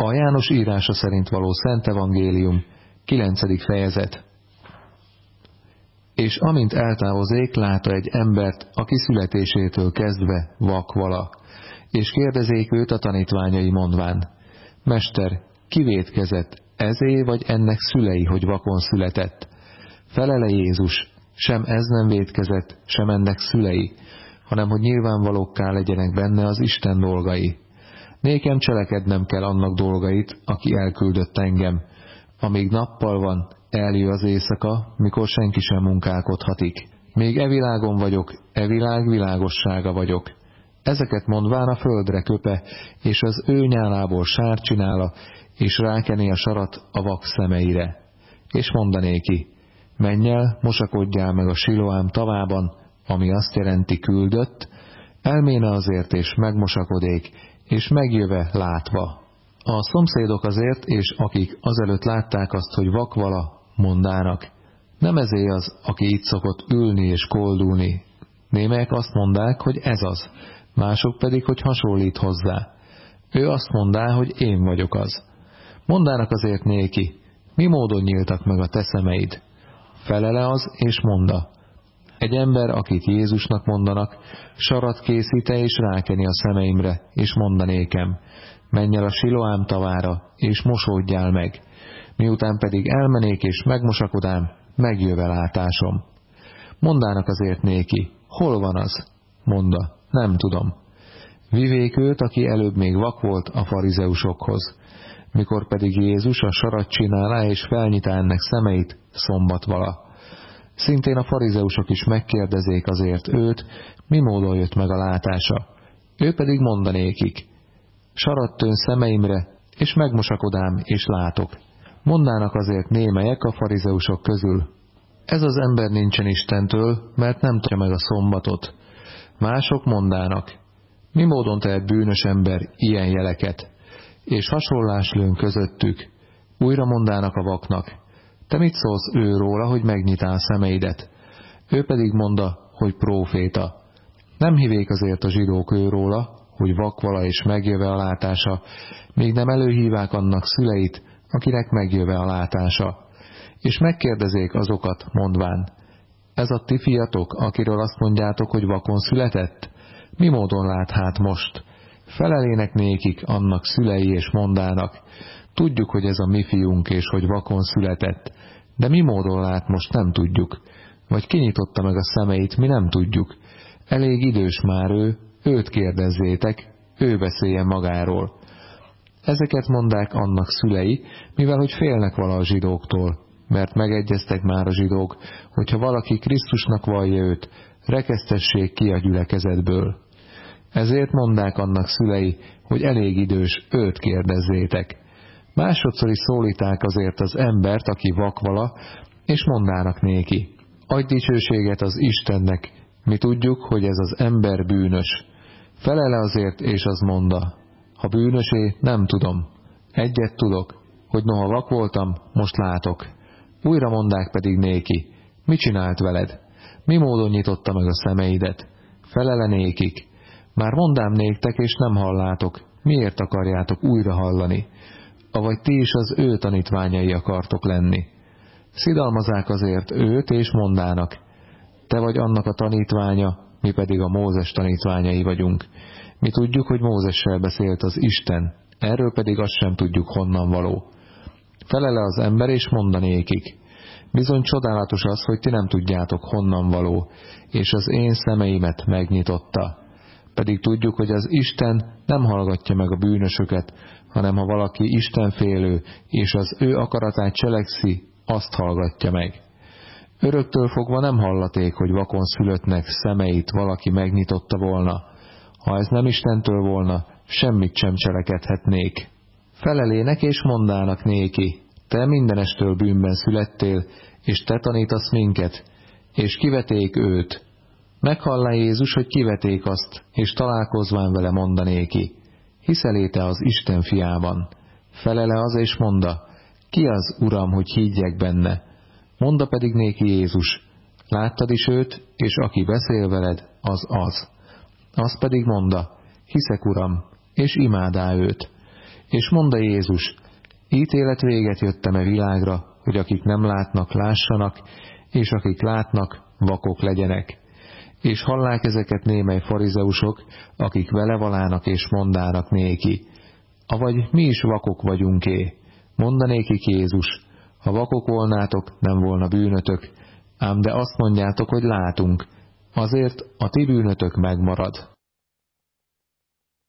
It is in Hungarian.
A János írása szerint való Szent Evangélium, 9. fejezet. És amint eltávozék, látta egy embert, aki születésétől kezdve vak vala, és kérdezék őt a tanítványai mondván, Mester, kivétkezett, ezé vagy ennek szülei, hogy vakon született? Felele Jézus, sem ez nem vétkezett, sem ennek szülei, hanem hogy nyilvánvalókká legyenek benne az Isten dolgai. Nékem cselekednem kell annak dolgait, aki elküldött engem. Amíg nappal van, eljö az éjszaka, mikor senki sem munkálkodhatik. Még e világon vagyok, e világ világossága vagyok. Ezeket mondván a földre köpe, és az ő nyálából sár csinála, és rákené a sarat a vak szemeire. És mondanéki, menj el, mosakodjál meg a siloám tavában, ami azt jelenti küldött, elméne azért és megmosakodék, és megjöve látva. A szomszédok azért, és akik azelőtt látták azt, hogy vakvala, mondának. Nem ezé az, aki itt szokott ülni és koldulni. Némelyek azt mondák, hogy ez az, mások pedig, hogy hasonlít hozzá. Ő azt mondá, hogy én vagyok az. Mondának azért néki, mi módon nyíltak meg a te szemeid? Felele az, és monda. Egy ember, akit Jézusnak mondanak, sarat készíte és rákeni a szemeimre, és mondanékem, menj el a Siloám tavára, és mosódjál meg. Miután pedig elmenék és megmosakodám, megjöve látásom. Mondának azért néki, hol van az? Monda, nem tudom. Vivék őt, aki előbb még vak volt a farizeusokhoz. Mikor pedig Jézus a sarat csinálá és felnyitá ennek szemeit, szombat vala. Szintén a farizeusok is megkérdezék azért őt, mi módon jött meg a látása. Ő pedig mondanékik, tön szemeimre, és megmosakodám, és látok. Mondának azért némelyek a farizeusok közül. Ez az ember nincsen Istentől, mert nem tudja meg a szombatot. Mások mondának, mi módon tehet bűnös ember ilyen jeleket? És hasonlás lőn közöttük. Újra mondának a vaknak, te mit szólsz ő róla, hogy megnyitál szemeidet? Ő pedig mondta, hogy próféta. Nem hívék azért a zsidók ő róla, hogy vakvala és megjöve a látása, még nem előhívák annak szüleit, akinek megjöve a látása. És megkérdezék azokat, mondván, ez a ti fiatok, akiről azt mondjátok, hogy vakon született? Mi módon lát hát most? Felelének nékik annak szülei és mondának, tudjuk, hogy ez a mi fiunk és hogy vakon született, de mi módon lát most nem tudjuk, vagy kinyitotta meg a szemeit, mi nem tudjuk. Elég idős már ő, őt kérdezzétek, ő beszéljen magáról. Ezeket mondák annak szülei, mivel hogy félnek vala a zsidóktól, mert megegyeztek már a zsidók, hogyha valaki Krisztusnak vallja őt, rekesztessék ki a gyülekezetből. Ezért mondák annak szülei, hogy elég idős, őt kérdezzétek. Másodszor is szólíták azért az embert, aki vakvala, és mondának néki, adj dicsőséget az Istennek, mi tudjuk, hogy ez az ember bűnös. Felele azért, és az monda, ha bűnösé, nem tudom. Egyet tudok, hogy noha vak voltam, most látok. Újra mondák pedig néki, mi csinált veled? Mi módon nyitotta meg a szemeidet? Felele nékik. Már mondám néktek, és nem hallátok. Miért akarjátok újra hallani? Avagy ti is az ő tanítványai akartok lenni. Szidalmazák azért őt, és mondának, te vagy annak a tanítványa, mi pedig a Mózes tanítványai vagyunk. Mi tudjuk, hogy Mózessel beszélt az Isten, erről pedig azt sem tudjuk honnan való. Felele az ember, és mondanékik. Bizony csodálatos az, hogy ti nem tudjátok honnan való, és az én szemeimet megnyitotta. Pedig tudjuk, hogy az Isten nem hallgatja meg a bűnösöket, hanem ha valaki Istenfélő, és az ő akaratát cselekszi, azt hallgatja meg. Öröktől fogva nem hallaték, hogy vakon szülöttnek szemeit valaki megnyitotta volna. Ha ez nem Istentől volna, semmit sem cselekedhetnék. Felelének és mondának néki, te mindenestől bűnben születtél, és te tanítasz minket, és kiveték őt. Meghallá Jézus, hogy kiveték azt, és találkozván vele mondanéki hiszeléte az Isten fiában. Felele az és monda, ki az, Uram, hogy higgyek benne? Monda pedig néki Jézus, láttad is őt, és aki beszél veled, az az. Az pedig monda, hiszek, Uram, és imádá őt. És mondta Jézus, ítélet véget jöttem-e világra, hogy akik nem látnak, lássanak, és akik látnak, vakok legyenek. És hallák ezeket némely farizeusok, akik vele valának és mondának néki. Avagy mi is vakok vagyunk-é? Mondanékik Jézus, ha vakok volnátok, nem volna bűnötök, ám de azt mondjátok, hogy látunk, azért a ti bűnötök megmarad.